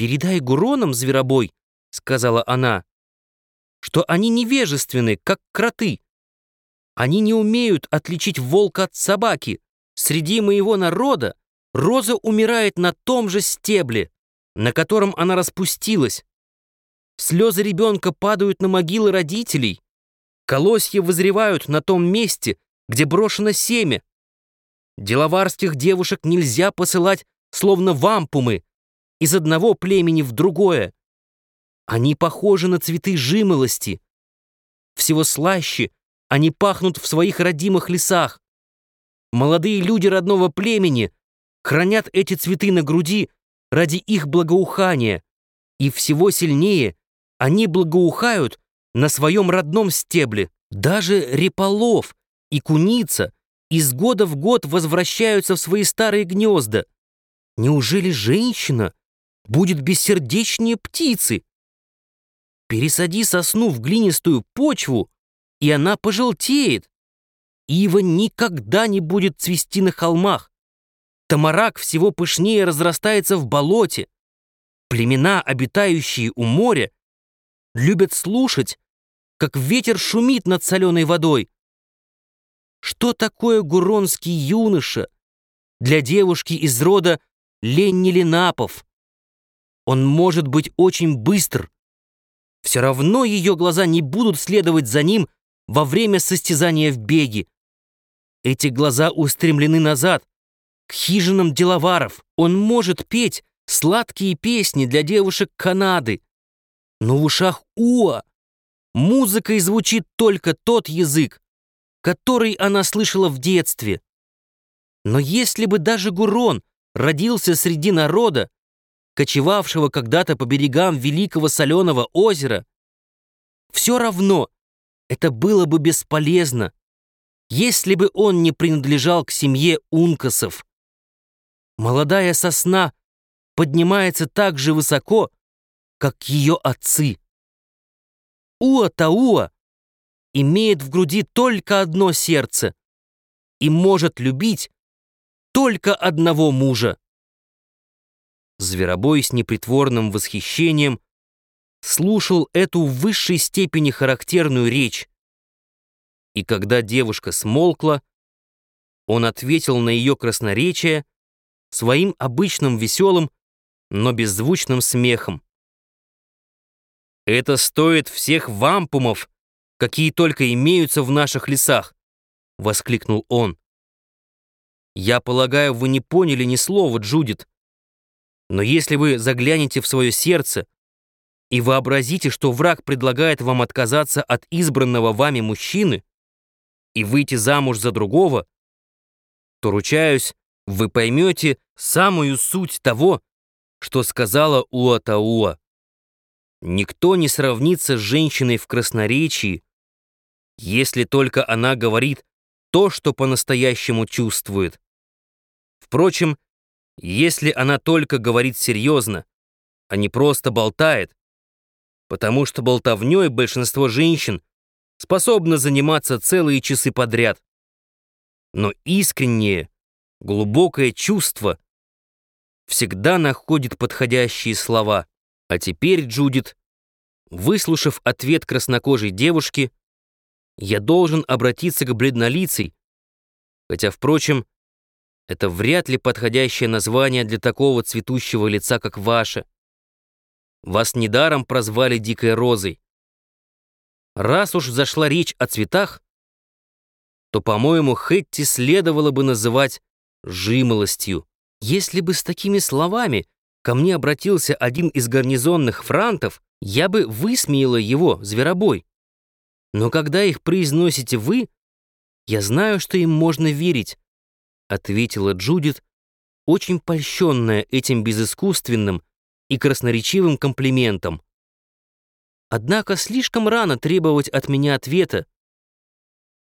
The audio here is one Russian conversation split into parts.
«Передай Гуронам, зверобой», — сказала она, «что они невежественны, как кроты. Они не умеют отличить волка от собаки. Среди моего народа роза умирает на том же стебле, на котором она распустилась. Слезы ребенка падают на могилы родителей. Колосья вызревают на том месте, где брошено семя. Деловарских девушек нельзя посылать, словно вампумы, из одного племени в другое. Они похожи на цветы жимолости. Всего слаще они пахнут в своих родимых лесах. Молодые люди родного племени хранят эти цветы на груди ради их благоухания, и всего сильнее они благоухают на своем родном стебле. Даже реполов и куница из года в год возвращаются в свои старые гнезда. Неужели женщина будет бессердечнее птицы? Пересади сосну в глинистую почву, и она пожелтеет. Ива никогда не будет цвести на холмах. Тамарак всего пышнее разрастается в болоте. Племена, обитающие у моря, любят слушать, как ветер шумит над соленой водой. Что такое гуронский юноша для девушки из рода Ленни Ленапов? Он может быть очень быстр. Все равно ее глаза не будут следовать за ним во время состязания в беге. Эти глаза устремлены назад, к хижинам деловаров. Он может петь сладкие песни для девушек Канады. Но в ушах Уа музыкой звучит только тот язык, который она слышала в детстве. Но если бы даже Гурон родился среди народа, кочевавшего когда-то по берегам Великого Соленого озера, все равно это было бы бесполезно, если бы он не принадлежал к семье ункасов. Молодая сосна поднимается так же высоко, как ее отцы. Уа-Тауа имеет в груди только одно сердце и может любить только одного мужа. Зверобой с непритворным восхищением слушал эту в высшей степени характерную речь. И когда девушка смолкла, он ответил на ее красноречие своим обычным веселым, но беззвучным смехом. «Это стоит всех вампумов, какие только имеются в наших лесах!» — воскликнул он. «Я полагаю, вы не поняли ни слова, Джудит. Но если вы заглянете в свое сердце и вообразите, что враг предлагает вам отказаться от избранного вами мужчины и выйти замуж за другого, то, ручаюсь, вы поймете самую суть того, что сказала Уатауа. Никто не сравнится с женщиной в красноречии, если только она говорит то, что по-настоящему чувствует. Впрочем, если она только говорит серьезно, а не просто болтает, потому что болтовней большинство женщин способно заниматься целые часы подряд. Но искреннее, глубокое чувство всегда находит подходящие слова. А теперь, Джудит, выслушав ответ краснокожей девушки, я должен обратиться к бледнолицей, хотя, впрочем, это вряд ли подходящее название для такого цветущего лица, как ваше. Вас недаром прозвали Дикой Розой. Раз уж зашла речь о цветах, то, по-моему, Хетти следовало бы называть жимолостью. Если бы с такими словами ко мне обратился один из гарнизонных франтов, я бы высмеяла его, зверобой. Но когда их произносите вы, я знаю, что им можно верить, ответила Джудит, очень польщенная этим безыскусственным и красноречивым комплиментом. Однако слишком рано требовать от меня ответа.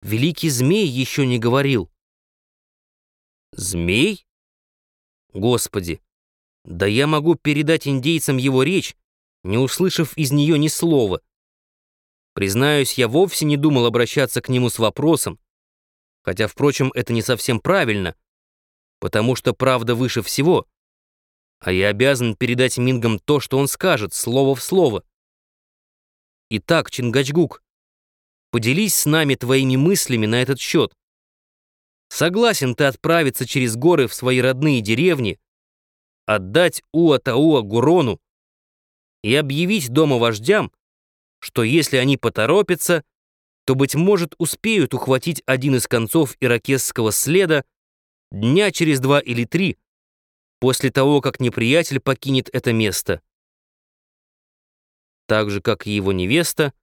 Великий змей еще не говорил. Змей? Господи, да я могу передать индейцам его речь, не услышав из нее ни слова. Признаюсь, я вовсе не думал обращаться к нему с вопросом, хотя, впрочем, это не совсем правильно, потому что правда выше всего. а я обязан передать Мингам то, что он скажет, слово в слово. Итак, Чингачгук, поделись с нами твоими мыслями на этот счет. Согласен ты отправиться через горы в свои родные деревни, отдать Уа-Тауа Гурону и объявить дома вождям, что если они поторопятся, то, быть может, успеют ухватить один из концов иракесского следа дня через два или три, после того, как неприятель покинет это место. Так же, как и его невеста,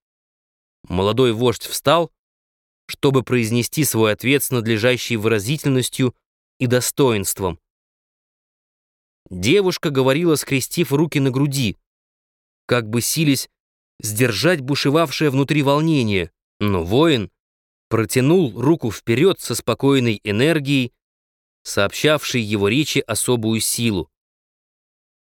молодой вождь встал, чтобы произнести свой ответ с надлежащей выразительностью и достоинством. Девушка говорила, скрестив руки на груди, как бы сились сдержать бушевавшее внутри волнение, но воин протянул руку вперед со спокойной энергией, сообщавшей его речи особую силу.